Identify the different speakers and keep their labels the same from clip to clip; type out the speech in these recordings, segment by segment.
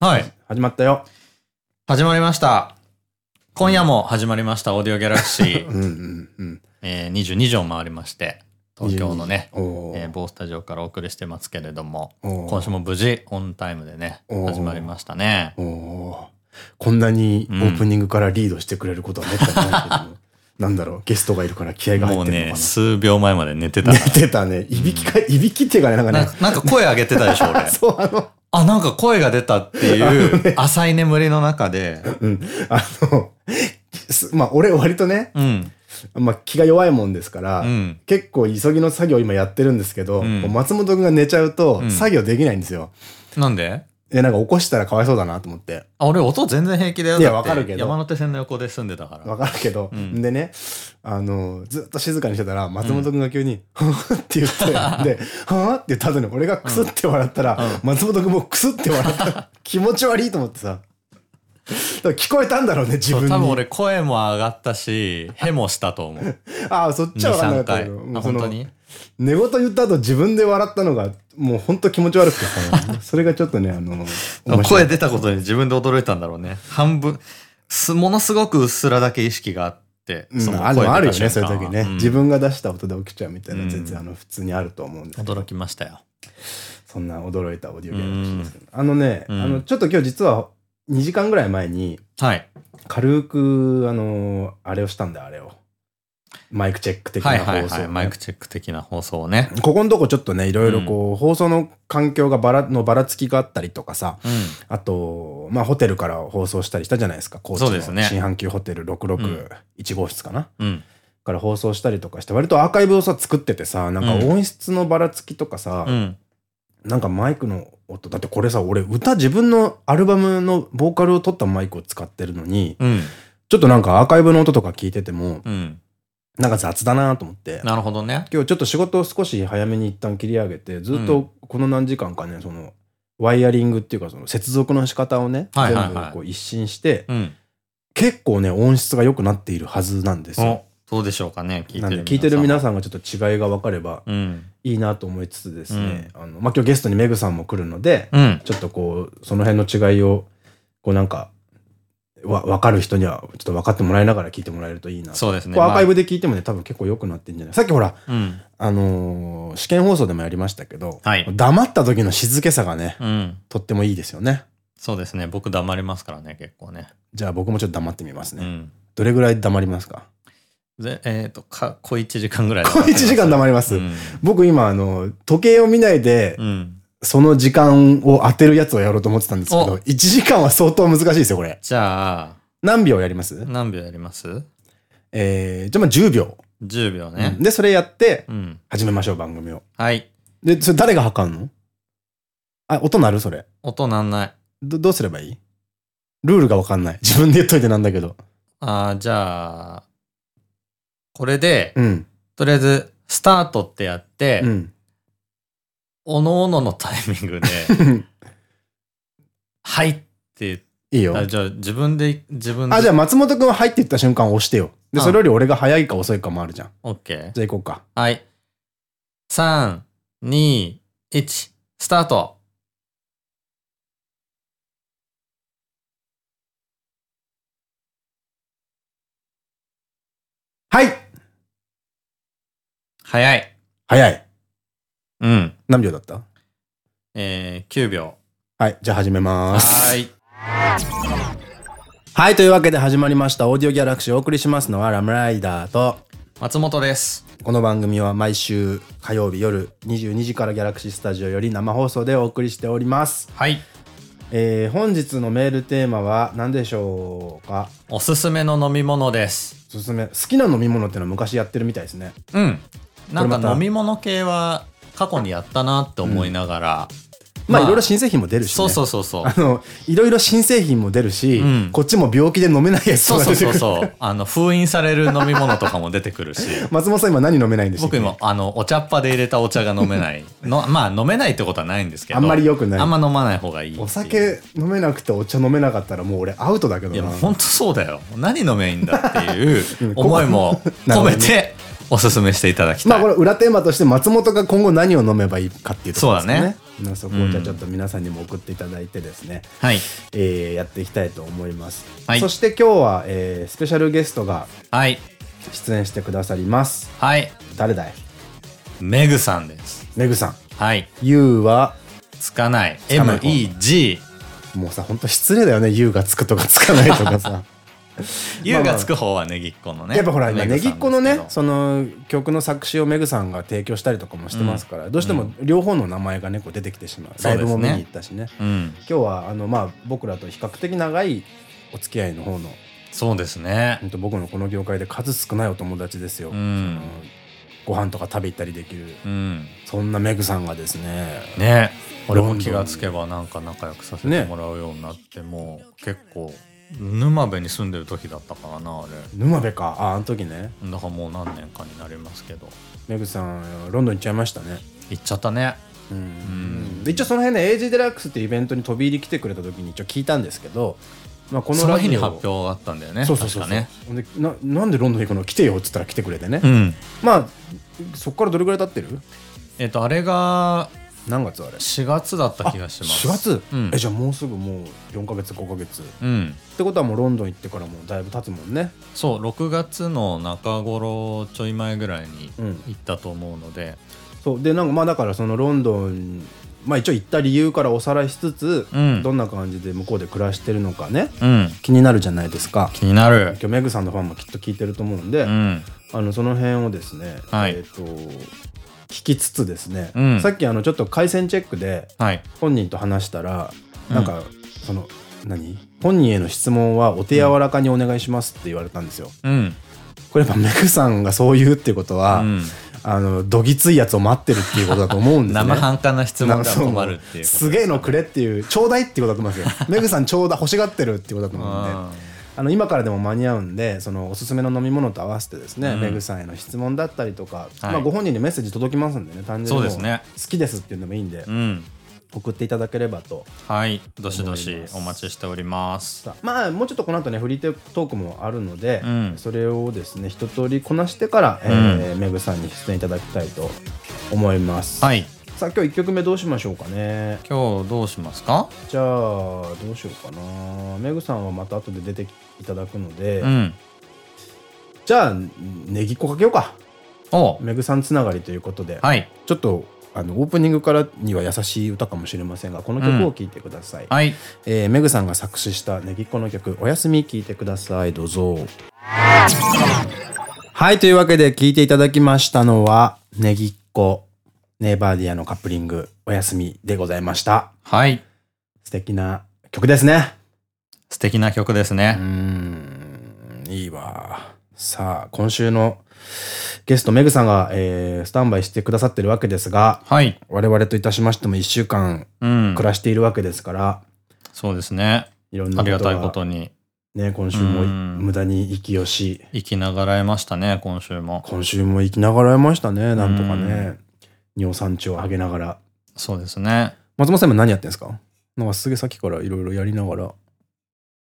Speaker 1: はい。
Speaker 2: 始まったよ。
Speaker 1: 始まりました。今夜も始まりました、オーディオギャラクシー。
Speaker 2: うんうんうん。
Speaker 1: えー、22時を回りまして、東京のね、えー、某スタジオからお送りしてますけれども、今週も無事オンタイムでね、始まりましたね。
Speaker 2: こんなにオープニングからリードしてくれることはめったにないけども、なんだろう、ゲストがいるから気合が入
Speaker 1: もうね、
Speaker 2: ってるのかな。
Speaker 1: 数秒前まで寝てた
Speaker 2: 寝
Speaker 1: か
Speaker 2: てたね。いびきか、いびきっていうかね、なんかね
Speaker 1: なんか声上げてたでしょ、俺。
Speaker 2: そう、あの、
Speaker 1: あ、なんか声が出たっていう浅い眠りの中で、
Speaker 2: うん、あの、すまあ俺割とね、
Speaker 1: うん、
Speaker 2: まあ気が弱いもんですから、
Speaker 1: うん。
Speaker 2: 結構急ぎの作業今やってるんですけど、
Speaker 1: うん。
Speaker 2: 松本くんが寝ちゃうと
Speaker 1: うん。
Speaker 2: 作業できないんですよ。
Speaker 1: なんで？
Speaker 2: え、なんか起こしたらかわいそうだなと思って。
Speaker 1: あ、俺音全然平気だよ。
Speaker 2: いやわかるけど
Speaker 1: 山手線の横で住んでたから。
Speaker 2: わかるけど、
Speaker 1: うん
Speaker 2: でね、あの、ずっと静かにしてたら、松本くんが急に、はぁって言って、で、はぁって言った後に俺がクスって笑ったら、松本くんもクスって笑った。気持ち悪いと思ってさ。聞こえたんだろうね、自分に。
Speaker 1: 多分俺声も上がったし、へもしたと思う。
Speaker 2: ああ、そっち
Speaker 1: 2、
Speaker 2: は分かんな
Speaker 1: 3回。
Speaker 2: かったけど、
Speaker 1: 本当に？
Speaker 2: 寝言言った後自分で笑ったのが、もう本当気持ち悪くてさ、それがちょっとね、あの、
Speaker 1: 声出たことに自分で驚いたんだろうね。半分、す、ものすごくうっすらだけ意識があって、
Speaker 2: うん
Speaker 1: その
Speaker 2: あるよね、そういう時ね、
Speaker 1: うん
Speaker 2: 自分が出した音で起きちゃうみたいな、
Speaker 1: うん
Speaker 2: 全然あの、普通にあると思うんで。
Speaker 1: 驚きましたよ。
Speaker 2: そんな驚いたオーディオギャラクシーですけどあのね、
Speaker 1: うん
Speaker 2: あの、ちょっと今日実は2時間ぐらい前に、
Speaker 1: はい。
Speaker 2: 軽く、あの、あれをしたんだよ、あれを。マイクチェック的な
Speaker 1: はい
Speaker 2: 放送、
Speaker 1: はいはい。マイクチェック的な放送をね。
Speaker 2: ここのとこちょっとね、いろいろこう、放送の環境がばら、のばらつきがあったりとかさ、
Speaker 1: う
Speaker 2: あと、まあ、ホテルから放送したりしたじゃないですか、高知の新阪急ホテル661号室かな、
Speaker 1: ん。うん。
Speaker 2: から放送したりとかして、割とアーカイブをさ、作っててさ、なんか
Speaker 1: うん
Speaker 2: 音質のばらつきとかさ、
Speaker 1: うん。
Speaker 2: なんかマイクの音、だってこれさ、俺歌自分のアルバムのボーカルを取ったマイクを使ってるのに、
Speaker 1: うん。
Speaker 2: ちょっとなんかアーカイブの音とか聞いてても、
Speaker 1: うん。
Speaker 2: なんか雑だなと思って、
Speaker 1: なるほどね。
Speaker 2: 今日ちょっと仕事を少し早めに一旦切り上げて、ずっとこの何時間かね、その、ワイヤリングっていうか、その接続の仕方をね、全部こう一新して、
Speaker 1: うん。
Speaker 2: 結構ね、音質が良くなっているはずなんですよ。
Speaker 1: お、そうでしょうかね。聞いてる
Speaker 2: 聞いてる皆
Speaker 1: ん。
Speaker 2: さんがちょっと違いが分かれば
Speaker 1: うん。
Speaker 2: いいなと思いつつですね、あの、まあ、今日ゲストにメグさんも来るので、
Speaker 1: うん。
Speaker 2: ちょっとこう、その辺の違いを、こうなんか、わ、分かる人にはちょっと分かってもらいながら聞いてもらえるといいな。
Speaker 1: そうですね。
Speaker 2: アーカイブ
Speaker 1: で。
Speaker 2: で聞いてもね、多分結構良くなってんじゃない？さっきほら、
Speaker 1: うん。
Speaker 2: あのー試験放送でもやりましたけど、
Speaker 1: はい
Speaker 2: 黙った時の静けさがね、
Speaker 1: うん。
Speaker 2: とってもいいですよね。
Speaker 1: そうですね。僕黙りますからね、結構ね。
Speaker 2: じゃあ僕もちょっと黙ってみますね。
Speaker 1: うん。
Speaker 2: どれぐらい黙りますか？
Speaker 1: で、えっ、と、か、小1時間ぐらい
Speaker 2: 小1時間黙ります。
Speaker 1: うん。
Speaker 2: 僕今、あの、時計を見ないで、
Speaker 1: うん。
Speaker 2: その時間を当てるやつをやろうと思ってたんですけど、
Speaker 1: お
Speaker 2: 1時間は相当難しいですよ、これ。
Speaker 1: じゃあ、
Speaker 2: 何秒やります？
Speaker 1: 何秒やります？
Speaker 2: えー、じゃあまあ10秒。
Speaker 1: ?10 秒ね
Speaker 2: うん。で、それやって、
Speaker 1: うん。
Speaker 2: 始めましょう、番組を。
Speaker 1: はい。
Speaker 2: で、それ誰が測るの？あ、音鳴る？それ。
Speaker 1: 音なんない。
Speaker 2: ど、どうすればいい？ルールがわかんない。自分で言っといてなんだけど。
Speaker 1: ああ、じゃあ、これで、
Speaker 2: うん。
Speaker 1: とりあえず、スタートってやって、
Speaker 2: うん。
Speaker 1: おのおののタイミングで、はいって
Speaker 2: いいよ。
Speaker 1: あじゃあ自分で、自分で。
Speaker 2: あ、じゃあ松本くんは入って言った瞬間押してよ。で、
Speaker 1: うん
Speaker 2: それより俺が早いか遅いかもあるじゃん。
Speaker 1: オッケー。
Speaker 2: じゃあ行こうか。
Speaker 1: はい。3、2、1、スタート。
Speaker 2: はい
Speaker 1: 早い。
Speaker 2: 早い。
Speaker 1: うん。
Speaker 2: 何秒だった？
Speaker 1: えー、9秒。
Speaker 2: はい。じゃあ始めます。
Speaker 1: はーい。
Speaker 2: はい。というわけで始まりました。オーディオギャラクシーをお送りしますのはラムライダーと、
Speaker 1: 松本です。
Speaker 2: この番組は毎週火曜日夜22時からギャラクシースタジオより生放送でお送りしております。
Speaker 1: はい。
Speaker 2: えー、本日のメールテーマは何でしょうか？
Speaker 1: おすすめの飲み物です。
Speaker 2: おすすめ。好きな飲み物ってのは昔やってるみたいですね。
Speaker 1: うん。なんか飲み物系は過去にやったなって思いながら。
Speaker 2: まあいろいろ新製品も出るしね。
Speaker 1: そうそうそうそう。
Speaker 2: あの、いろいろ新製品も出るし、
Speaker 1: うん
Speaker 2: こっちも病気で飲めないやつ
Speaker 1: そうそう
Speaker 2: が出てくる。
Speaker 1: そうそう。あの、封印される飲み物とかも出てくるし。
Speaker 2: 松本さん今何飲めないんでしたっけ？
Speaker 1: 僕今、あの、お茶っ葉で入れたお茶が飲めない。のまあ、飲めないってことはないんですけど。
Speaker 2: あんまり良くない
Speaker 1: あんま飲まない方がいい。
Speaker 2: お酒飲めなくてお茶飲めなかったらもう俺アウトだけど
Speaker 1: いや、
Speaker 2: な。
Speaker 1: 本当そうだよ。何飲めばいいんだっていう
Speaker 2: うん
Speaker 1: 思いも込めて、おすすめしていただきたい。
Speaker 2: まあこれ裏テーマとして松本が今後何を飲めばいいかっていうところですよね。
Speaker 1: そうだね
Speaker 2: まあそこをじゃあちょっと皆さんにも送っていただいてですね、
Speaker 1: はい。
Speaker 2: えーやっていきたいと思います。
Speaker 1: はい
Speaker 2: そして今日は、えースペシャルゲストが
Speaker 1: はい。
Speaker 2: 出演してくださります。
Speaker 1: はい。
Speaker 2: 誰だい？
Speaker 1: メグさんです。
Speaker 2: メグさん。
Speaker 1: はい。
Speaker 2: You は、
Speaker 1: つかない。MEG。
Speaker 2: もうさ、ほんと失礼だよね。You がつくとかつかないとかさ。
Speaker 1: U がつく方はねぎっこのね。
Speaker 2: やっぱほら今ねぎっこのねその曲の作詞をメグさんが提供したりとかもしてますから、どうしても両方の名前がねこう出てきてしまう、ライブも見に行ったしね。
Speaker 1: うん。
Speaker 2: 今日はあのまあ僕らと比較的長いお付き合いの方の
Speaker 1: そうですね。
Speaker 2: 僕のこの業界で数少ないお友達ですよ、
Speaker 1: うん。
Speaker 2: ご飯とか食べ行ったりできる。
Speaker 1: うん。
Speaker 2: そんなメグさんがですね。
Speaker 1: ね。俺も気がつけばなんか仲良くさせてもらうようになって、もう結構沼部に住んでる時だったからなあれ。
Speaker 2: 沼部か。ああの時ね。
Speaker 1: だからもう何年かになりますけど。
Speaker 2: メグさんロンドン行っちゃいましたね。
Speaker 1: 行っちゃったね。
Speaker 2: うん。
Speaker 1: ん
Speaker 2: で一応その辺で AG デラックスっていうイベントに飛び入り来てくれた時に一応聞いたんですけど、まあ、この
Speaker 1: その
Speaker 2: ラジオ
Speaker 1: 日に発表があったんだよね
Speaker 2: そうそうそうそう、
Speaker 1: ね。
Speaker 2: でななんでロンドン行くの？来てよっつったら来てくれてね、
Speaker 1: うん。
Speaker 2: まあそっからどれぐらい経ってる？
Speaker 1: えっとあれが
Speaker 2: 何月あれ
Speaker 1: ？4月だった気がします。
Speaker 2: 4月、
Speaker 1: うん。
Speaker 2: えじゃあもうすぐもう4か月5か月。っ
Speaker 1: うん。
Speaker 2: てことはもうロンドン行ってからもうだいぶ経つもんね。
Speaker 1: そう6月の中頃ちょい前ぐらいに
Speaker 2: うん。
Speaker 1: 行ったと思うので。
Speaker 2: そう。でなんかまあだからそのロンドンまあ一応行った理由からおさらいしつつ、
Speaker 1: うん。
Speaker 2: どんな感じで向こうで暮らしてるのかね。
Speaker 1: うん。
Speaker 2: 気になるじゃないですか。
Speaker 1: 気になる。
Speaker 2: 今日メグさんのファンもきっと聞いてると思うんで、
Speaker 1: うん。
Speaker 2: あのその辺をですね、
Speaker 1: はい。
Speaker 2: えっ、と聞きつつですね、
Speaker 1: うん
Speaker 2: さっきあのちょっと回線チェックで
Speaker 1: はい
Speaker 2: 本人と話したら、
Speaker 1: うん
Speaker 2: なんかその何？本人への質問はお手柔らかにお願いしますって言われたんですよ。
Speaker 1: うん
Speaker 2: これやっぱメグさんがそう言うっていうことは、
Speaker 1: うん
Speaker 2: あのどぎついやつを待ってるっていうことだと思うんですね。
Speaker 1: 生半可な質問が困るっていう
Speaker 2: すげえのくれっていうちょうだいっていうことだと思いますよ。メグさんちょうだい欲しがってるっていうことだと思うんで。
Speaker 1: あ
Speaker 2: あの今からでも間に合うんでそのおすすめの飲み物と合わせてですね、
Speaker 1: うん。
Speaker 2: メグさんへの質問だったりとか、
Speaker 1: はい。
Speaker 2: まあ、ご本人にメッセージ届きますんでね単純に好きですっていうのもいいんで、
Speaker 1: ーうん。
Speaker 2: 送っていただければと
Speaker 1: はい。どしどしお待ちしております。
Speaker 2: まあもうちょっとこの後ねフリートークもあるので、
Speaker 1: うん。
Speaker 2: それをですね一通りこなしてから、えーメグさんに出演いただきたいと思います、
Speaker 1: はい。
Speaker 2: さあ今日1曲目どうしましょうかね。
Speaker 1: 今日どうしますか？
Speaker 2: じゃあどうしようかな。メグさんはまた後で出ていただくので、
Speaker 1: うん。
Speaker 2: じゃあネギっこかけようか。
Speaker 1: お
Speaker 2: メグさんつながりということで、
Speaker 1: はい。
Speaker 2: ちょっとあのオープニングからには優しい歌かもしれませんがこの曲を聴いてください、
Speaker 1: はい。
Speaker 2: えーメグさんが作詞したネギっ子の曲「おやすみ」聴いてください。どうぞ。はいというわけで聴いていただきましたのはネギっ子ネイバーディアのカップリング「おやすみ」でございました。
Speaker 1: はい。
Speaker 2: 素敵な曲ですね
Speaker 1: 素敵な曲ですね。
Speaker 2: ん。いいわ。さあ今週のゲストメグさんが、えースタンバイしてくださってるわけですが
Speaker 1: はい。
Speaker 2: 我々といたしましても1週間
Speaker 1: うん。
Speaker 2: 暮らしているわけですから、
Speaker 1: そうですね。
Speaker 2: いろんなことが
Speaker 1: ありがたいことに。
Speaker 2: ね今週も
Speaker 1: うん。
Speaker 2: 無駄に息をし
Speaker 1: 生きながらえましたね今週も。
Speaker 2: 今週も生きながらえましたねなんとかね。尿酸値を上げながら。
Speaker 1: そうですね。
Speaker 2: 松本さん今何やってんですか？なんかすげえさっきからいろいろやりながら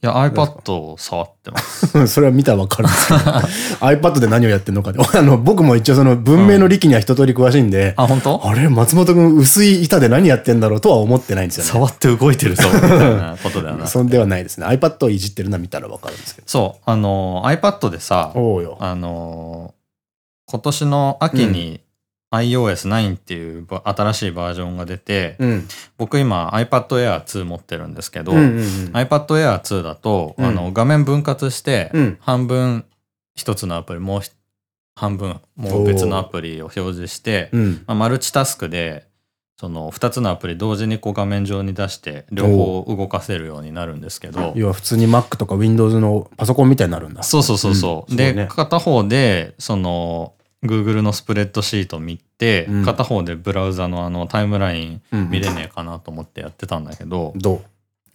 Speaker 1: いや iPad を触ってます。
Speaker 2: それは見たらわかるんですけど。iPad で何をやってんのかで。あの僕も一応その文明の力には一通り詳しいんで、
Speaker 1: あ本当？
Speaker 2: あれ松本君薄い板で何やってんだろうとは思ってないんですよね。
Speaker 1: 触って動いてるぞみたいなことだよな。
Speaker 2: そんではないですね。iPad をいじってるのは見たらわかるんですけど。
Speaker 1: そう。あの iPad でさ
Speaker 2: おうよ。
Speaker 1: あの今年の秋に iOS9 っていうば新しいバージョンが出て、
Speaker 2: うん。
Speaker 1: 僕今 iPad Air 2持ってるんですけど、iPad Air 2だと、
Speaker 2: うん。
Speaker 1: あの画面分割して、
Speaker 2: うん。
Speaker 1: 半分一つのアプリもうひ半分もう別のアプリを表示して、
Speaker 2: うん。
Speaker 1: まあ、マルチタスクでその2つのアプリ同時にこう画面上に出して両方動かせるようになるんですけど
Speaker 2: 要は普通に Mac とか Windows のパソコンみたいになるんだ。
Speaker 1: そうそうそうそう、で、
Speaker 2: うん。そうね。
Speaker 1: 片方でその Google のスプレッドシート見て、
Speaker 2: うん。
Speaker 1: 片方でブラウザのあのタイムライン
Speaker 2: うん
Speaker 1: 見れねえかなと思ってやってたんだけど、
Speaker 2: ど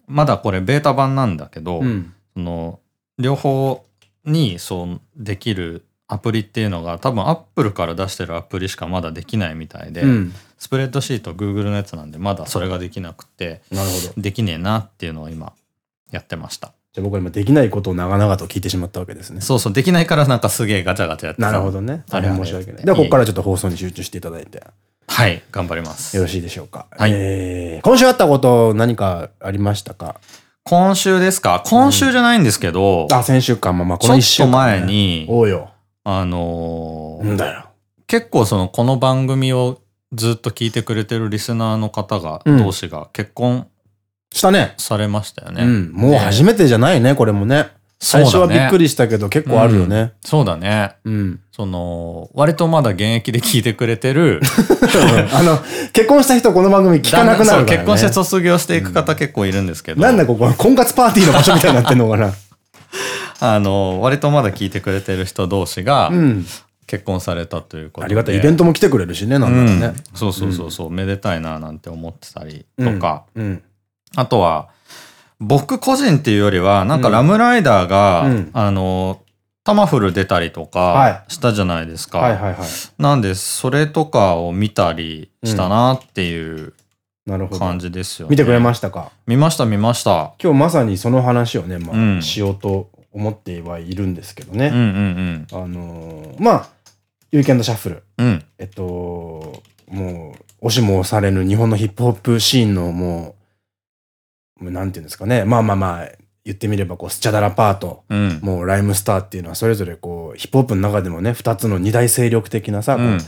Speaker 1: まだこれベータ版なんだけど、
Speaker 2: ううん。
Speaker 1: その両方にそうできるアプリっていうのが多分 Apple から出してるアプリしかまだできないみたいで、
Speaker 2: うん。
Speaker 1: スプレッドシート Google のやつなんでまだそれができなくてできねえなっていうのを今やってました
Speaker 2: じゃあ僕は今できないことを長々と聞いてしまったわけですね。
Speaker 1: そうそうできないからなんかすげえガチャガチャやってた。
Speaker 2: なるほどね。
Speaker 1: あれ
Speaker 2: 申し訳ない。ではここからちょっと放送に集中していただいて。
Speaker 1: ははい、頑張ります。
Speaker 2: よろしいでしょうか。
Speaker 1: はい。
Speaker 2: えー今週あったこと何かありましたか？
Speaker 1: 今週ですか？今週じゃないんですけど、
Speaker 2: あ、先週間もまあこの一週間、
Speaker 1: と前。に、
Speaker 2: おうよ。
Speaker 1: あのー
Speaker 2: だよ。
Speaker 1: 結構その、この番組をずっと聞いてくれてるリスナーの方が、
Speaker 2: うん。
Speaker 1: 同士が結婚
Speaker 2: したね。
Speaker 1: されましたよね。
Speaker 2: うん。もう初めてじゃないね、これもね。最初はびっく
Speaker 1: り。
Speaker 2: りしたけど結構あるよね。
Speaker 1: そうだね。
Speaker 2: うん。
Speaker 1: その、割とまだ現役で聞いてくれてる、
Speaker 2: あの、結婚した人この番組聞かなくなるから、ね。
Speaker 1: そう結婚して卒業していく方結構いるんですけど、
Speaker 2: なんだここ、婚活パーティーの場所みたいになってんのかな。
Speaker 1: あの、割とまだ聞いてくれてる人同士が
Speaker 2: うん。
Speaker 1: 結婚されたということで。
Speaker 2: ありがたい。イベントも来てくれるしね、なんだろうね。
Speaker 1: うんそうそうそうそう、めでたいななんて思ってたりとか、
Speaker 2: うん。
Speaker 1: あとは、僕個人っていうよりは、なんかラムライダーが、
Speaker 2: うん
Speaker 1: あの、タマフル出たりと
Speaker 2: は
Speaker 1: かしたじゃないですか。なんで、それとかを見たりしたなっていう。感じですよね。
Speaker 2: 見てくれま
Speaker 1: し
Speaker 2: したか？
Speaker 1: 見ました見ました。
Speaker 2: 今日まさにその話をね、まあ、
Speaker 1: うん
Speaker 2: しようと思ってはいるんですけどね。
Speaker 1: うんうん
Speaker 2: あのーまあ、ウィーケンドシャッフル。
Speaker 1: うん。うん。
Speaker 2: えっと、もう、押しも押されぬ日本のヒップホップシーンのもうなんていうんですかね。まあまあまあ、言ってみれば、こう、スチャダラパート、
Speaker 1: うん。
Speaker 2: もうライムスターっていうのは、それぞれこう、ヒップホップの中でもね、二つの二大勢力的なさ、こう
Speaker 1: うん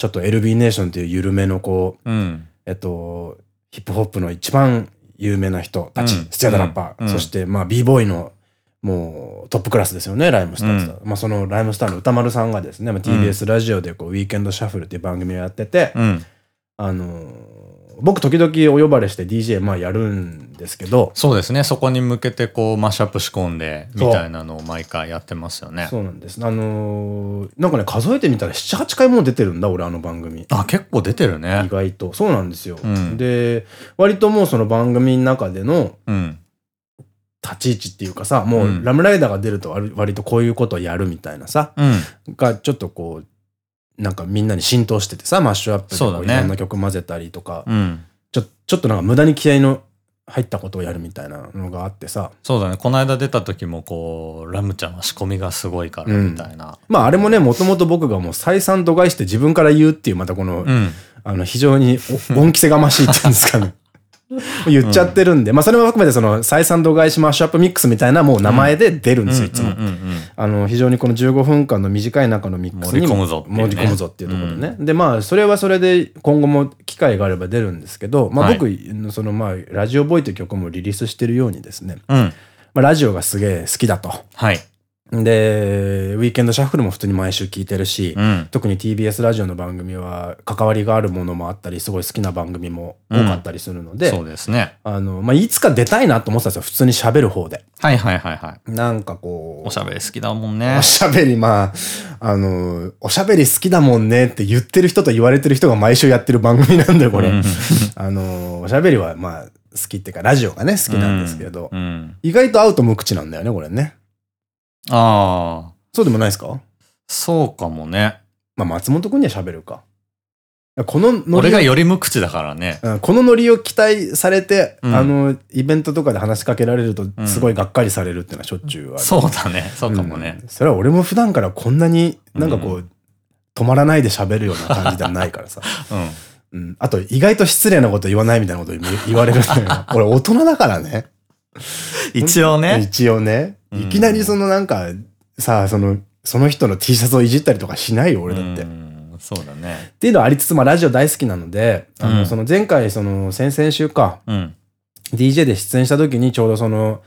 Speaker 2: ちょっと LB ネーションっていう緩めのこう、
Speaker 1: うん。
Speaker 2: えっと、ヒップホップの一番有名な人たち、
Speaker 1: うん。
Speaker 2: スチャダラッパー、
Speaker 1: うん。
Speaker 2: そしてまあ b ボーイのもうトップクラスですよね、ライムスターって。まあそのライムスターの歌丸さんがですね、まあ、TBS ラジオでこう、ウィーケンドシャッフルっていう番組をやってて、
Speaker 1: うん。
Speaker 2: あのー僕時々お呼ばれして DJ まあやるんですけど、
Speaker 1: そうですね。そこに向けてこう、マッシュアップ仕込んで、みたいなのを毎回やってますよね。
Speaker 2: そうなんです。あのーなんかね、数えてみたら7、8回もう出てるんだ、俺あの番組。
Speaker 1: あ、結構出てるね
Speaker 2: 意。外と。そうなんですよ。
Speaker 1: うん
Speaker 2: で、割ともうその番組の中での、
Speaker 1: うん。
Speaker 2: 立ち位置っていうかさ、も
Speaker 1: う
Speaker 2: うんラムライダーが出ると割割とこういうことをやるみたいなさ、
Speaker 1: うん。
Speaker 2: がちょっとこう、なんかみんなに浸透しててさ、マッシュアップでいろんな曲混ぜたりとか、
Speaker 1: うん。
Speaker 2: ちょちょっとなんか無駄に気合の入ったことをやるみたいなのがあってさ、
Speaker 1: そうだね。この間出た時もこう、ラムちゃんは仕込みがすごいから、みたいな。
Speaker 2: まああれもね、もともと僕がもう再三度外して自分から言うっていうまたこの、
Speaker 1: うん。
Speaker 2: あの非常にお 恩着せがましいっていうんですかね。言っちゃってるんで、まあそれも含めてその再三度外しマッシュアップミックスみたいなもう名前で出るんですよ、いつも
Speaker 1: うん。うんうん
Speaker 2: あの、非常にこの15分間の短い中のミックスに
Speaker 1: 盛り込むぞっていうね
Speaker 2: 盛り込むぞっていうところでね。で、まあ、それはそれで今後も機会があれば出るんですけど、まあ
Speaker 1: はい
Speaker 2: 僕、そのまあ、ラジオボーイという曲もリリースしてるようにですね、
Speaker 1: うん。うん。
Speaker 2: まあ、ラジオがすげえ好きだと。
Speaker 1: はい。
Speaker 2: で、ウィーケンドシャッフルも普通に毎週聞いてるし、
Speaker 1: うん。
Speaker 2: 特に TBS ラジオの番組は関わりがあるものもあったり、すごい好きな番組も多かったりするので、
Speaker 1: そうですね。
Speaker 2: あの、まあ、いつか出たいなと思ってたんですよ。普通に喋る方で。
Speaker 1: はいはいはいはい。
Speaker 2: なんかこう、
Speaker 1: おしゃべり好きだもんね
Speaker 2: お。しゃべり、まあ、あの、おしゃべり好きだもんねって言ってる人と言われてる人が毎週やってる番組なんだよ、これ。
Speaker 1: うん
Speaker 2: あの、おしゃべりは、まあ、好きっていうか、ラジオがね、好きなんですけど、
Speaker 1: うんうん。
Speaker 2: 意外と会うと無口なんだよね、これね。
Speaker 1: ああ、
Speaker 2: そうでもないですか？
Speaker 1: そうかもね。
Speaker 2: まあ、松本くんには喋るか。このノリ
Speaker 1: 俺が
Speaker 2: を
Speaker 1: より無口だからね。
Speaker 2: うんこのノリを期待されて、
Speaker 1: うん
Speaker 2: あの、イベントとかで話しかけられると、すごいがっかりされるっていうのはしょっちゅうある。
Speaker 1: そうだね。そうかもね。
Speaker 2: うんそれは俺も普段からこんなになんかこう、止まらないで喋るような感じではないからさ。
Speaker 1: うん。
Speaker 2: うん。あと、意外と失礼なこと言わないみたいなこと言言われるんだよ。俺、大人だからね。
Speaker 1: 一応ね。
Speaker 2: 一応ね。
Speaker 1: うん
Speaker 2: いきなりそのなんか、さあ、その、その人の T シャツをいじったりとかしないよ、俺だって。
Speaker 1: そうだね。
Speaker 2: ていうのはありつつ、まあ、ラジオ大好きなので、あの、
Speaker 1: うん
Speaker 2: その前回、その、先々週か、
Speaker 1: うん。
Speaker 2: DJ で出演した時にちょうどその、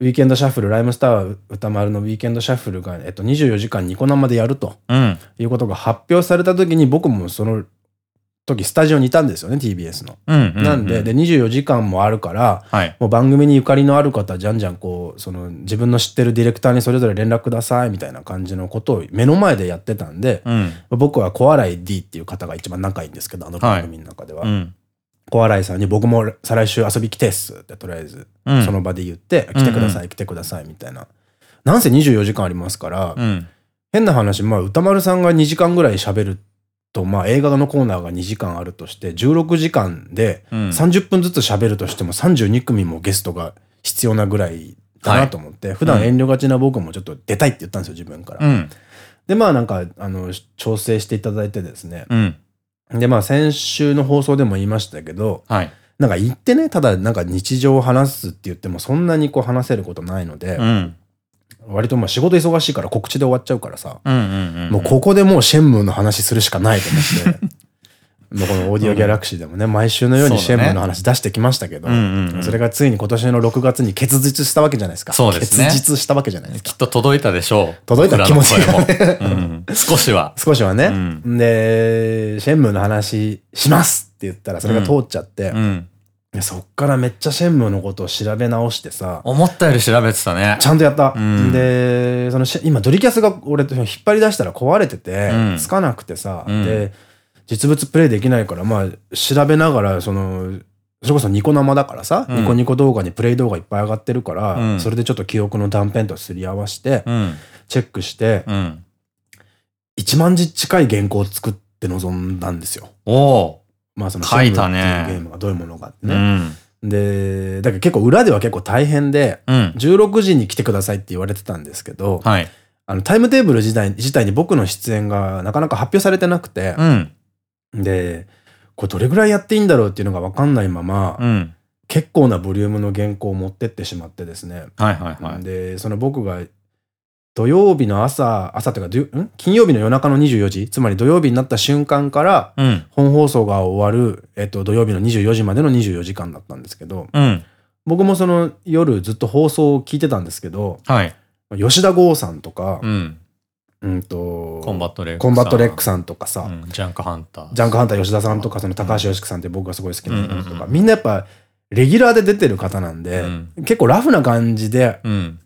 Speaker 2: ウィーケンドシャッフル、ライムスター歌丸のウィーケンドシャッフルが、えっと、24時間ニコ生でやると
Speaker 1: うん。
Speaker 2: いうことが発表された時に僕もその時スタジオにいたんですよね、TBS の。なんで、で、24時間もあるから、
Speaker 1: はい。
Speaker 2: もう番組にゆかりのある方、じゃんじゃんこう、その自分の知ってるディレクターにそれぞれ連絡くださいみたいな感じのことを目の前でやってたんで、
Speaker 1: うん。
Speaker 2: 僕は小洗い D っていう方が一番仲いいんですけど、あの番組の中では。
Speaker 1: うん。
Speaker 2: 小洗いさんに僕も再来週遊び来てっすってとりあえず
Speaker 1: うん
Speaker 2: その場で言って、来てください、来てくださいみたいな。なんせ24時間ありますから、
Speaker 1: うん。
Speaker 2: 変な話、まあ歌丸さんが2時間ぐらい喋ると、まあ映画のコーナーが2時間あるとして、16時間で
Speaker 1: うん
Speaker 2: 30分ずつ喋るとしても32組もゲストが必要なぐらいだなと思って、普段遠慮がちな僕もちょっと出たいって言ったんですよ、自分から。
Speaker 1: うん。
Speaker 2: で、まあなんか、あの、調整していただいてですね、
Speaker 1: うん。
Speaker 2: で、まあ先週の放送でも言いましたけど、
Speaker 1: はい。
Speaker 2: なんか言ってね、ただなんか日常を話すって言ってもそんなにこう話せることないので
Speaker 1: う、ん。
Speaker 2: 割とまあ仕事忙しいから告知で終わっちゃうからさ。もうここでもうシェンムーの話するしかないと思って、もうこのオーディオギャラクシーでもね、毎週のようにシェンムーの話出してきましたけど、それがついに今年の6月に結実したわけじゃないですか。
Speaker 1: そうですね
Speaker 2: 結実したわけじゃないですか。
Speaker 1: きっと届いたでしょう。
Speaker 2: 届いた気持ちが
Speaker 1: 僕らの声も。うん。少しは。
Speaker 2: 少しはね。
Speaker 1: う
Speaker 2: で、シェンムーの話しますって言ったらそれが通っちゃって、
Speaker 1: うん。
Speaker 2: でそっからめっちゃシェンムーのことを調べ直してさ、
Speaker 1: 思ったより調べてたね。
Speaker 2: ちゃんとやった。
Speaker 1: うん
Speaker 2: で、その今ドリキャスが俺引っ張り出したら壊れてて、
Speaker 1: うん
Speaker 2: つかなくてさ、
Speaker 1: うん
Speaker 2: で、実物プレイできないから、まあ調べながら、その、それこそニコ生だからさ、
Speaker 1: うん
Speaker 2: ニコニコ動画にプレイ動画いっぱい上がってるから、
Speaker 1: うん
Speaker 2: それでちょっと記憶の断片とすり合わせて、
Speaker 1: うん。
Speaker 2: チェックして、
Speaker 1: うん。
Speaker 2: 1万字近い原稿を作って臨んだんですよ。
Speaker 1: おお
Speaker 2: まあその
Speaker 1: 書いたね
Speaker 2: ゲームがどういうものかって
Speaker 1: ー。う
Speaker 2: ね。
Speaker 1: ん。
Speaker 2: で、だから結構裏では結構大変で、
Speaker 1: うん。
Speaker 2: 16時に来てくださいって言われてたんですけど、
Speaker 1: はい。
Speaker 2: あのタイムテーブル自体自体に僕の出演がなかなか発表されてなくて
Speaker 1: う、ん。
Speaker 2: で、これどれぐらいやっていいんだろうっていうのがわかんないまま、
Speaker 1: うん。
Speaker 2: 結構なボリュームの原稿を持ってってしまってですね。
Speaker 1: はいはいはい。
Speaker 2: で、その僕が土曜日の朝、朝というか金曜日の夜中の24時、つまり土曜日になった瞬間から、
Speaker 1: うん。
Speaker 2: 本放送が終わる、えっと、土曜日の24時までの24時間だったんですけど、
Speaker 1: うん。
Speaker 2: 僕もその夜ずっと放送を聞いてたんですけど、
Speaker 1: はい。
Speaker 2: 吉田豪さんとか
Speaker 1: う、ん。
Speaker 2: うんと、
Speaker 1: コンバット REC
Speaker 2: コンバット REC
Speaker 1: ん。
Speaker 2: さんとかさ、
Speaker 1: うん。ジャンクハンター。
Speaker 2: ジャンクハンター吉田さんとか、その高橋ヨシキさんって僕がすごい好きな人とか、みんなやっぱ、レギュラーで出てる方なんで、
Speaker 1: うん
Speaker 2: 結構ラフな感じで、
Speaker 1: うん。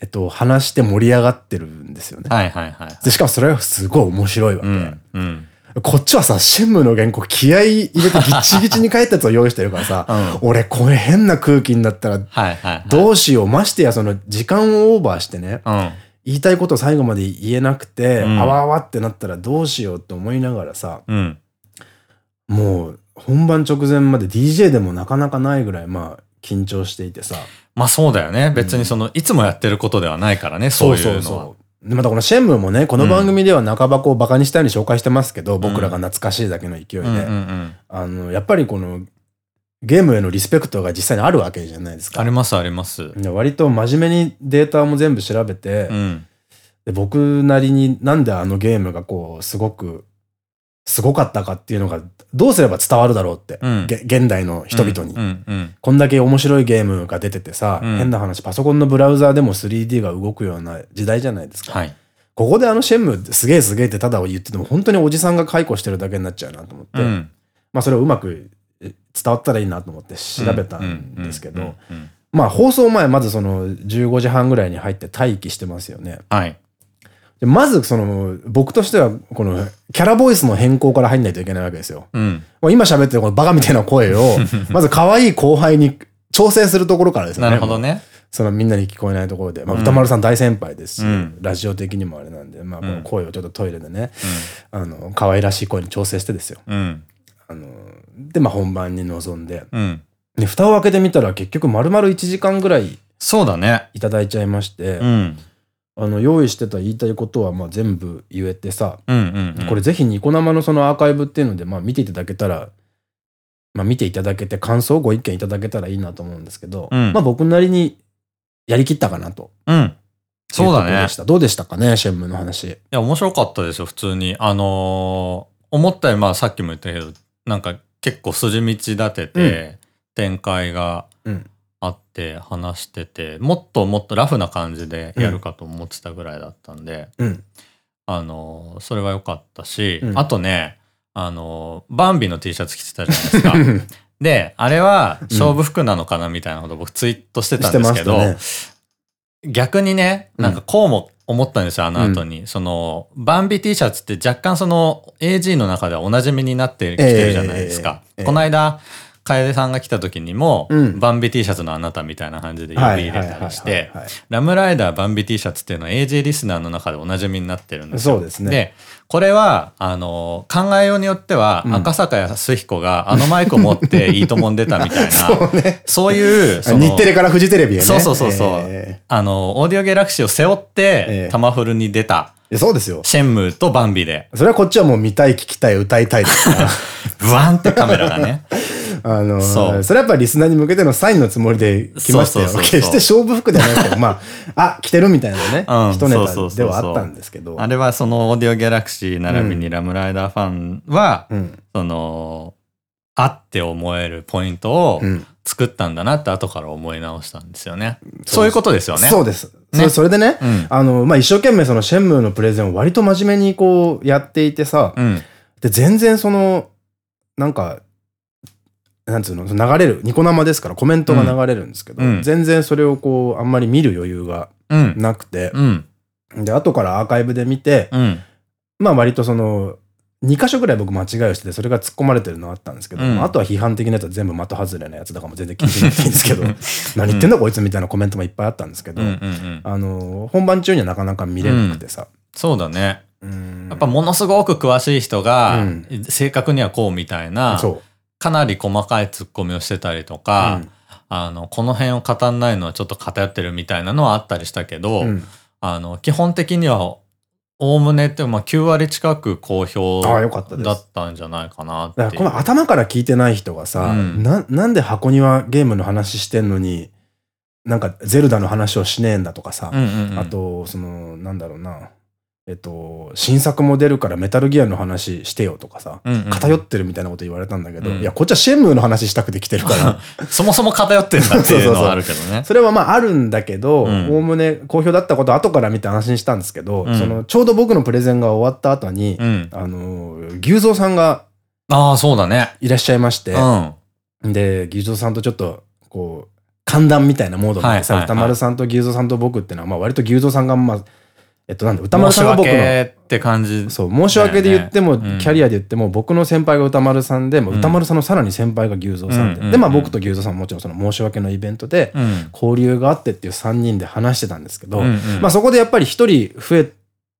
Speaker 2: えっと、話して盛り上がってるんですよね。
Speaker 1: はいはいはい。
Speaker 2: でしかもそれがすごい面白いわけ。
Speaker 1: うん。うん。
Speaker 2: こっちはさ、シェンムーの原稿気合い入れてギッチギチに書いたやつを用意してるからさ、
Speaker 1: うん
Speaker 2: 俺これ変な空気になったら
Speaker 1: はいはいはい。
Speaker 2: どうしよう。ましてやその時間をオーバーしてね、
Speaker 1: うん。
Speaker 2: 言いたいことを最後まで言えなくて、
Speaker 1: うん
Speaker 2: あわあわってなったらどうしようって思いながらさ、
Speaker 1: うん。
Speaker 2: もう本番直前まで DJ でもなかなかないぐらいまあ緊張していてさ。
Speaker 1: まあそうだよね。別にその、いつもやってることではないからね、そういうのは。
Speaker 2: う。で、またこのシェンムーもね、この番組では半ばこうバカにしたように紹介してますけど、僕らが懐かしいだけの勢いで、
Speaker 1: うんうんうん。
Speaker 2: あの、やっぱりこのゲームへのリスペクトが実際にあるわけじゃないですか。
Speaker 1: ありますあります。
Speaker 2: で割と真面目にデータも全部調べて、
Speaker 1: うん。
Speaker 2: で僕なりになんであのゲームがこう、すごく、すごかったかっていうのが、どうすれば伝わるだろうって、
Speaker 1: うん
Speaker 2: げ現代の人々に。こんだけ面白いゲームが出ててさ、
Speaker 1: うん
Speaker 2: 変な話、パソコンのブラウザーでも 3D が動くような時代じゃないですか。
Speaker 1: はい。
Speaker 2: ここであのシェンムーすげえすげえってただ言ってても本当におじさんが解雇してるだけになっちゃうなと思って、
Speaker 1: うん。
Speaker 2: まあそれをうまくえ伝わったらいいなと思って調べたんですけど、まあ放送前まずその15時半ぐらいに入って待機してますよね。
Speaker 1: はい。
Speaker 2: でまずその僕としてはこのキャラボイスの変更から入んないといけないわけですよ。
Speaker 1: うん。
Speaker 2: 今喋ってるこのバカみたいな声を まず可愛い後輩に調整するところからですよね。
Speaker 1: なるほどね。
Speaker 2: そのみんなに聞こえないところで。まあ
Speaker 1: うん
Speaker 2: 歌丸さん大先輩ですし、
Speaker 1: うん
Speaker 2: ラジオ的にもあれなんで、まあこ
Speaker 1: うん
Speaker 2: の声をちょっとトイレでね、あの、可愛らしい声に調整してですよ。
Speaker 1: うん。
Speaker 2: あの、で、まあ本番に臨んで。
Speaker 1: うん。
Speaker 2: で、蓋を開けてみたら結局丸々1時間ぐらい
Speaker 1: そうだね。
Speaker 2: いただいちゃいまして、
Speaker 1: うん。
Speaker 2: あの、用意してた言いたいことはまあ全部言えてさ、
Speaker 1: うんうんうん。
Speaker 2: これぜひニコ生のそのアーカイブっていうので、まあ見ていただけたら、まあ見ていただけて感想、ご意見いただけたらいいなと思うんですけど、
Speaker 1: うん
Speaker 2: まあ僕なりにやりきったかなと。
Speaker 1: うん。そうだね
Speaker 2: どうでしたかね、シェンムーの話。
Speaker 1: いや、面白かったですよ、普通に。あのー思ったより、まあさっきも言ったけど、なんか結構筋道立てて、展開が
Speaker 2: うん
Speaker 1: あって話してて、もっともっとラフな感じでやるかと思ってたぐらいだったんで、
Speaker 2: うん。
Speaker 1: あのーそれは良かったし、
Speaker 2: うん
Speaker 1: あとね、あのーバンビの T シャツ着てたじゃないですか。で、あれは勝負服なのかなみたいなこと僕ツイートしてたんですけど、
Speaker 2: してま
Speaker 1: 逆にね、なんかこうも思ったんですよ、あの後に。その、バンビ T シャツって若干その AG の中ではおなじみになってきてるじゃないですか。
Speaker 2: ええええ
Speaker 1: この間、楓さんが来た時にも、
Speaker 2: うん
Speaker 1: バンビ T シャツのあなたみたいな感じで呼び入れたりしてラムライダーバンビ T シャツっていうのは AJ リスナーの中でおなじみになってるんですよ。
Speaker 2: そうですね
Speaker 1: で、これは、あの、考えようによっては、
Speaker 2: うん
Speaker 1: 赤坂康彦があのマイクを持っていいともん出たみたいな、
Speaker 2: そうね。
Speaker 1: そういう、
Speaker 2: 日テレからフジテレビへね。
Speaker 1: そうそうそうそう
Speaker 2: え
Speaker 1: あの、オーディオギャラクシーを背負っ
Speaker 2: ええ
Speaker 1: て、タマフルに出た
Speaker 2: やそうですよ。
Speaker 1: シェンムーとバンビで。
Speaker 2: それはこっちはもう見たい、聞きたい、歌いたいですから。
Speaker 1: ブワンってカメラがね。
Speaker 2: あの、
Speaker 1: そう
Speaker 2: それはやっぱりリスナーに向けてのサインのつもりで来ましたよ。決して勝負服ではないけど、まあ、あ、着てるみたいなね、
Speaker 1: うん
Speaker 2: 一ネタではあったんですけど。
Speaker 1: あれはそのオーディオギャラクシー並びにラムライダーファンは、
Speaker 2: うん。
Speaker 1: その、あって思えるポイントを
Speaker 2: うん
Speaker 1: 作ったんだなって後から思い直したんですよね。そういうことですよね。
Speaker 2: そうです。そ
Speaker 1: ね
Speaker 2: れそれでね、
Speaker 1: うん
Speaker 2: あの、まあ、一生懸命そのシェンムーのプレゼンを割と真面目にこうやっていてさ、
Speaker 1: うん。
Speaker 2: で、全然その、なんか、なんつうの、流れる、ニコ生ですからコメントが流れるんですけど、
Speaker 1: うん
Speaker 2: 全然それをこう、あんまり見る余裕が
Speaker 1: うん。
Speaker 2: なくて、
Speaker 1: うん。
Speaker 2: で、後からアーカイブで見て、
Speaker 1: うん。
Speaker 2: まあ割とその、2箇所ぐらい僕間違いをしてて、それが突っ込まれてるのあったんですけど、
Speaker 1: うん
Speaker 2: あとは批判的なやつは全部的外れなやつだから全然気にしなくていいんですけど、何言ってんだこいつみたいなコメントもいっぱいあったんですけど。あの、本番中にはなかなか見れなくてさ。
Speaker 1: そうだね。
Speaker 2: うん
Speaker 1: やっぱものすごく詳しい人が
Speaker 2: うん、
Speaker 1: 正確にはこうみたいな、
Speaker 2: そ
Speaker 1: かなり細かいツッコミをしてたりと
Speaker 2: う。
Speaker 1: か、あの、この辺を語んないのはちょっと偏ってるみたいなのはあったりしたけど、
Speaker 2: うん。うん
Speaker 1: あの、基本的には、おおむねって、まあ、9割近く好評だったんじゃないかなって。
Speaker 2: だからこの頭から聞いてない人がさ、
Speaker 1: うん。
Speaker 2: な、なんで箱庭ゲームの話してんのに、なんかゼルダの話をしねえんだとかさ、あと、その、なんだろうな、えっと、新作も出るからメタルギアの話してよとかさ、偏ってるみたいなこと言われたんだけど、
Speaker 1: うん
Speaker 2: いや、こっちはシェンムーの話したくて来てるから、
Speaker 1: そもそも偏ってんだっていうのはあるけどね。
Speaker 2: それはまああるんだけど、
Speaker 1: うん
Speaker 2: おおむね好評だったこと後から見て安心したんですけど、
Speaker 1: うん
Speaker 2: その、ちょうど僕のプレゼンが終わった後に、
Speaker 1: うん。
Speaker 2: あの、牛蔵さんが
Speaker 1: ああ、そうだね。
Speaker 2: いらっしゃいまして、
Speaker 1: うん。
Speaker 2: で、牛蔵さんとちょっと、こう、歓談みたいなモードになってさ、歌丸さんと牛蔵さんと僕っていうのは、まあ割と牛蔵さんが、まあ、えっとなんだ、歌丸さんが僕の、
Speaker 1: 訳って感じ。
Speaker 2: そう、申し訳で言っても、キャリアで言っても、僕の先輩が歌丸さんで、もう
Speaker 1: うん。
Speaker 2: 歌丸さんのさらに先輩が牛蔵さんで、
Speaker 1: うん
Speaker 2: で、まあ僕と牛蔵さんももちろんその申し訳のイベントで、
Speaker 1: うん。
Speaker 2: 交流があってっていう3人で話してたんですけど、
Speaker 1: うんうん。
Speaker 2: まあそこでやっぱり一人増え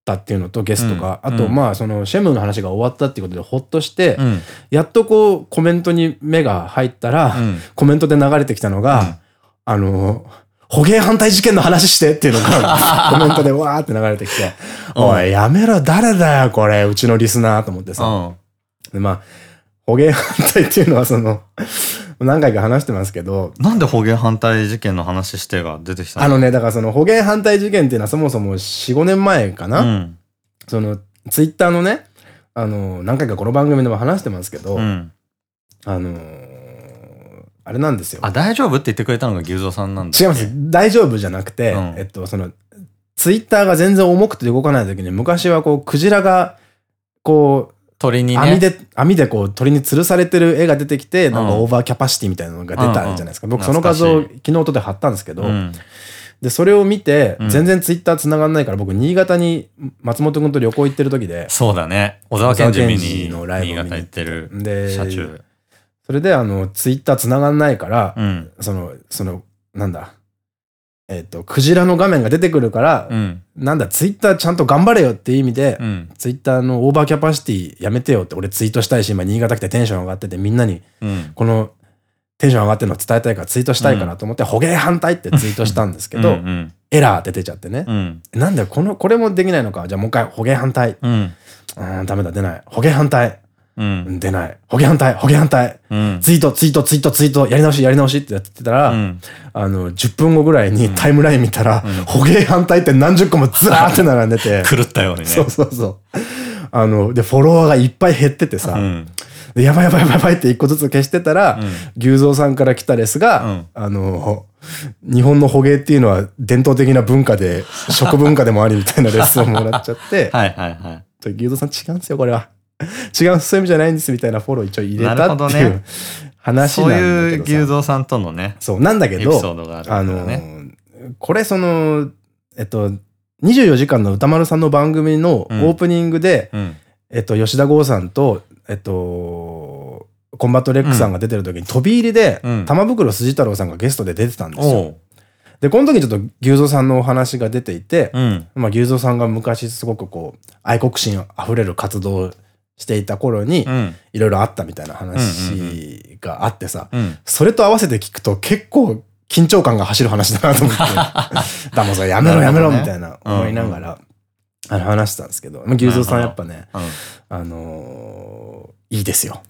Speaker 2: たっていうのとゲストが、
Speaker 1: うん。
Speaker 2: あとまあそのシェムの話が終わったっていうことでほっとして、
Speaker 1: うん。
Speaker 2: やっとこうコメントに目が入ったら、
Speaker 1: うん。
Speaker 2: コメントで流れてきたのが、
Speaker 1: うん。
Speaker 2: あの、捕鯨反対事件の話してっていうのが コメントでわーって流れてきて、
Speaker 1: うん
Speaker 2: おい、やめろ、誰だよ、これ、うちのリスナーと思ってさ。
Speaker 1: うん。
Speaker 2: で、まあ、捕鯨反対っていうのはその、何回か話してますけど、
Speaker 1: なんで捕鯨反対事件の話してが出てきた
Speaker 2: あのね、だからその捕鯨反対事件っていうのはそもそも4、5年前かな、
Speaker 1: うん。
Speaker 2: その、ツイッターのね、あの、何回かこの番組でも話してますけど、
Speaker 1: うん。
Speaker 2: あのーあれなんですよ。
Speaker 1: あ、大丈夫って言ってくれたのが牛蔵さんなんだ
Speaker 2: 違います。大丈夫じゃなくて、
Speaker 1: うん
Speaker 2: えっと、その、ツイッターが全然重くて動かない時に、昔はこう、クジラが、こう、
Speaker 1: 鳥にね。
Speaker 2: 網で、網でこう、鳥に吊るされてる絵が出てきて、なんか
Speaker 1: うん
Speaker 2: オーバーキャパシティみたいなのが出たじゃないですか。僕その画像、
Speaker 1: 懐
Speaker 2: 昨日音で貼ったんですけど、
Speaker 1: うん。
Speaker 2: で、それを見て
Speaker 1: う、ん
Speaker 2: 全然ツイッター繋がんないから、僕、新潟に松本くんと旅行行ってる時で、
Speaker 1: そうだね。小沢健二
Speaker 2: のライブを見に
Speaker 1: 新潟行ってる
Speaker 2: で
Speaker 1: 車中。
Speaker 2: それで、あの、ツイッター繋がんないから、
Speaker 1: うん。
Speaker 2: その、その、なんだ、えっ、と、クジラの画面が出てくるから、
Speaker 1: うん。
Speaker 2: なんだ、ツイッターちゃんと頑張れよっていう意味で、
Speaker 1: うん。
Speaker 2: ツイッターのオーバーキャパシティやめてよって俺ツイートしたいし、今新潟来てテンション上がっててみんなに
Speaker 1: うん。
Speaker 2: このテンション上がってるの伝えたいからツイートしたいかなと思って、捕鯨反対ってツイートしたんですけど、
Speaker 1: うん。
Speaker 2: エラーって出ちゃってね。
Speaker 1: うん。
Speaker 2: なんだよ、この、これもできないのか。じゃあもう一回、捕鯨反対。
Speaker 1: うん。
Speaker 2: うーん、ダメだ、出ない。捕鯨反対。
Speaker 1: うん。
Speaker 2: 出ない。捕鯨反対、捕鯨反対。
Speaker 1: うん。
Speaker 2: ツイート、ツイート、ツイート、ツイート、やり直し、やり直しってやってたら、
Speaker 1: うん
Speaker 2: あの、10分後ぐらいにタイムライン見たら、捕鯨反対って何十個もずらーって並んでて、
Speaker 1: 狂ったようにね。
Speaker 2: そうそうそう。あの、で、フォロワーがいっぱい減っててさ、
Speaker 1: うん。
Speaker 2: でやばいやばいやばいやばいって一個ずつ消してたら、牛蔵さんから来たレスが、
Speaker 1: うん
Speaker 2: あの、日本の捕鯨っていうのは伝統的な文化で、食文化でもありみたいなレッスンをもらっちゃって、
Speaker 1: はいはいはい。
Speaker 2: ちょ牛蔵さん違うんですよ、これは。違うそういう意味じゃないんですみたいなフォロー一応入れたっていう話
Speaker 1: そう
Speaker 2: なんだ
Speaker 1: いう
Speaker 2: けどさ。
Speaker 1: 牛蔵さんとのね、
Speaker 2: そう、なんだけど、
Speaker 1: エピソードがあるから
Speaker 2: あ
Speaker 1: ね。
Speaker 2: の、これその、えっと、24時間の歌丸さんの番組のオープニングで、
Speaker 1: うん。
Speaker 2: えっと、吉田豪さんと、えっと、コンバット RECさんが出てる時に飛び入りで、
Speaker 1: うん
Speaker 2: 玉袋筋太郎さんがゲストで出てたんですよ。で、この時にちょっと牛蔵さんのお話が出ていて、
Speaker 1: うん。
Speaker 2: まあ牛蔵さんが昔すごくこう、愛国心あふれる活動をしていた頃に
Speaker 1: う、ん。
Speaker 2: いろいろあったみたいな話があってさ、
Speaker 1: うん。
Speaker 2: それと合わせて聞くと結構緊張感が走る話だなと思って、だもんそれやめろやめろみたいな思いながら、あの話してたんですけど、まあ牛蔵さんやっぱね、
Speaker 1: うん。
Speaker 2: あのーいいですよ。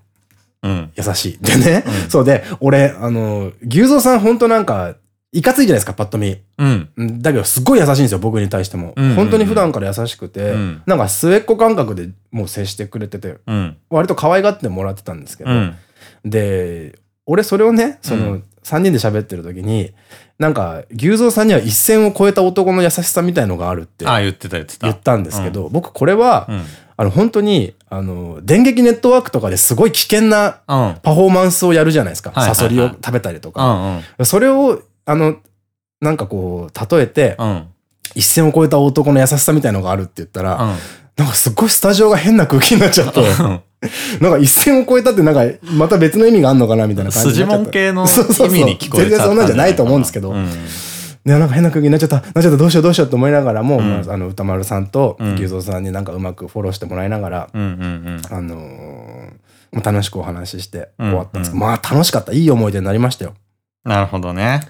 Speaker 1: うん。
Speaker 2: 優しい。でね、そうで、俺、あのー牛蔵さんほんとなんか、いかついじゃないですか、パッと見。
Speaker 1: うん。
Speaker 2: うんだけど、すっごい優しいんですよ、僕に対しても。本当に普段から優しくて、
Speaker 1: うん
Speaker 2: なんか末っ子感覚でもう接してくれてて、
Speaker 1: うん。
Speaker 2: 割と可愛がってもらってたんですけど、
Speaker 1: うん。
Speaker 2: で、俺それをね、その、
Speaker 1: うん
Speaker 2: 3人で喋ってる時に、なんか、牛蔵さんには一線を越えた男の優しさみたいのがあるって
Speaker 1: ああ、言ってた言ってた。
Speaker 2: 言ったんですけど、僕これは、
Speaker 1: うん。
Speaker 2: あの、本当に、あの、電撃ネットワークとかですごい危険な
Speaker 1: うん。
Speaker 2: パフォーマンスをやるじゃないですか。サソリを食べたりと
Speaker 1: う
Speaker 2: か。それを、あの、なんかこう、例えて、
Speaker 1: うん。
Speaker 2: 一線を越えた男の優しさみたいのがあるって言ったら、
Speaker 1: うん。
Speaker 2: なんかすっごいスタジオが変な空気になっちゃって、
Speaker 1: うん
Speaker 2: なんか一線を越えたってなんか、また別の意味があるのかなみたいな感じ
Speaker 1: 筋
Speaker 2: になっちゃった。
Speaker 1: 問系の意味に聞こえちゃった
Speaker 2: 全然そんなんじゃないと思うんですけど。
Speaker 1: うん
Speaker 2: ね、なんか変な空気になっちゃった、なっちゃった、どうしようどうしようと思いながらも、
Speaker 1: うん
Speaker 2: まあ、あの、歌丸さんと
Speaker 1: うん
Speaker 2: 牛蔵さんになんかうまくフォローしてもらいながら、
Speaker 1: うんうん
Speaker 2: あのー楽しくお話しして
Speaker 1: うん
Speaker 2: 終わったんですけど、
Speaker 1: うん
Speaker 2: まあ楽しかった。いい思い出になりましたよ。
Speaker 1: うん。なるほどね。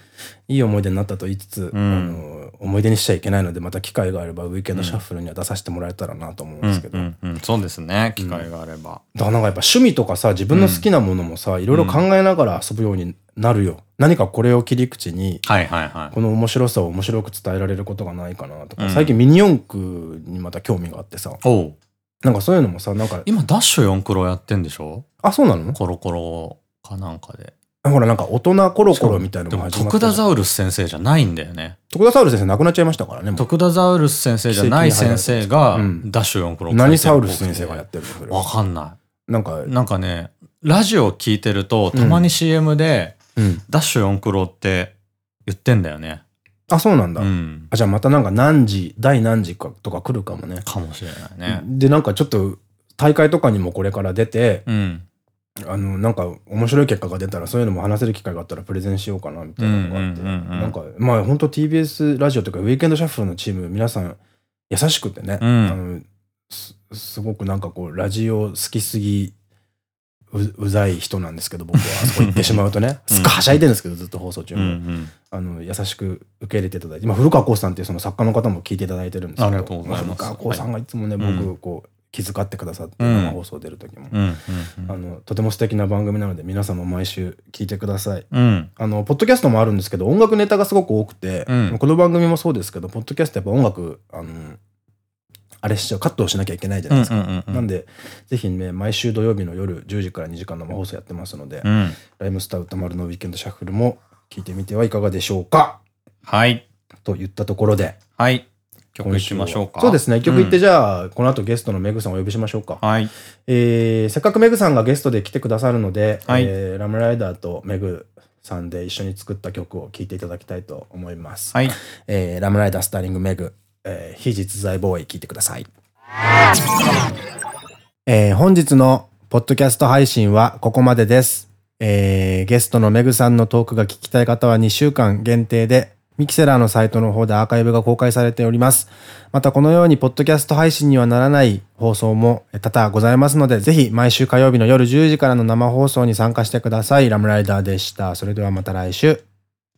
Speaker 2: いい思い出になったと言いつつ、
Speaker 1: うん
Speaker 2: あのー思い出にしちゃいけないので、また機会があればウィーケンドシャッフルには出させてもらえたらなと思うん
Speaker 1: うん
Speaker 2: ですけど。
Speaker 1: うんうん。そうですね。機会があれば。
Speaker 2: だからなんかやっぱ趣味とかさ、自分の好きなものもさ、いろいろ考えながら遊ぶようになるよ。何かこれを切り口に。この面白さを面白く伝えられることがないかなとか、
Speaker 1: うん
Speaker 2: 最近ミニ四駆にまた興味があってさ。なんかそういうのもさ、なんか、
Speaker 1: 今、ダッシュ4クロやってんでしょ？
Speaker 2: あ、そうなの？
Speaker 1: コロコロかなんかで。
Speaker 2: ほらなんか大人コロコロみたいなのも始ま
Speaker 1: 徳田。ザウルス先生じゃないんだよね。
Speaker 2: 徳田サウルス先生亡くなっちゃいましたからね。
Speaker 1: 徳田ザウルス先生じゃない先生が
Speaker 2: うん、
Speaker 1: ダッシュ4クロ
Speaker 2: 何サウルス先生がやってるの？
Speaker 1: わ
Speaker 2: は。
Speaker 1: かんな
Speaker 2: なんか
Speaker 1: い。、なんかね、ラジオ聞いてると、たまに CM で、
Speaker 2: うん。
Speaker 1: ダッシュ4クロって言ってんだよね。
Speaker 2: あ、そうなんだ。
Speaker 1: うん。
Speaker 2: あじゃあまたなんか何時、第何時かとか来るかもね。
Speaker 1: かもしれないね。
Speaker 2: で、なんかちょっと大会とかにもこれから出て、
Speaker 1: うん。
Speaker 2: あの、なんか面白い結果が出たらそういうのも話せる機会があったらプレゼンしようかなみたいなのがあって。なんか、まあ本当 TBS ラジオというかウィークエンドシャッフルのチーム皆さん優しくてね、
Speaker 1: うん。
Speaker 2: あのすすごくなんかこうラジオ好きすぎううざい人なんですけど僕はあそこ行ってしまうとね、
Speaker 1: うん。
Speaker 2: すっごいはしゃいでるんですけどずっと放送中
Speaker 1: うんう
Speaker 2: も、
Speaker 1: ん。
Speaker 2: あの優しく受け入れていただいて今古川光さんっていうその作家の方も聞いていただいてるんですけど。古川光さんがいつもね、
Speaker 1: はい
Speaker 2: 僕こう気遣ってくださって
Speaker 1: うん
Speaker 2: 生放送出る時も、とても素敵な番組なので皆さんも毎週聞いてください
Speaker 1: うん。うん。
Speaker 2: あの、ポッドキャストもあるんですけど、音楽ネタがすごく多くて、
Speaker 1: うん
Speaker 2: この番組もそうですけど、ポッドキャストやっぱ音楽、あの、あれしちゃう、カットをしなきゃいけないじゃないですか。なんで、ぜひね、毎週土曜日の夜10時から2時間生放送やってますので、
Speaker 1: うん。
Speaker 2: ライムスター歌丸のウィーケンドシャッフルも聞いてみてはいかがでしょうか？
Speaker 1: はい。
Speaker 2: と言ったところで、
Speaker 1: はい。曲いきましょうか。
Speaker 2: そうですね、一曲いって
Speaker 1: うん
Speaker 2: じゃあ、この後ゲストのメグさんをお呼びしましょうか。
Speaker 1: はい。
Speaker 2: えーせっかくメグさんがゲストで来てくださるので、
Speaker 1: はい
Speaker 2: えーラムライダーとメグさんで一緒に作った曲を聴いていただきたいと思います。
Speaker 1: はい。
Speaker 2: えーラムライダースターリングメグ、えー非実在ボーイ聞いてください。えー本日のポッドキャスト配信はここまでです。えーゲストのメグさんのトークが聞きたい方は2週間限定で、ミキセラーのサイトの方でアーカイブが公開されております。またこのようにポッドキャスト配信にはならない放送も多々ございますので、ぜひ毎週火曜日の夜10時からの生放送に参加してください。ラムライダーでした。それではまた来週。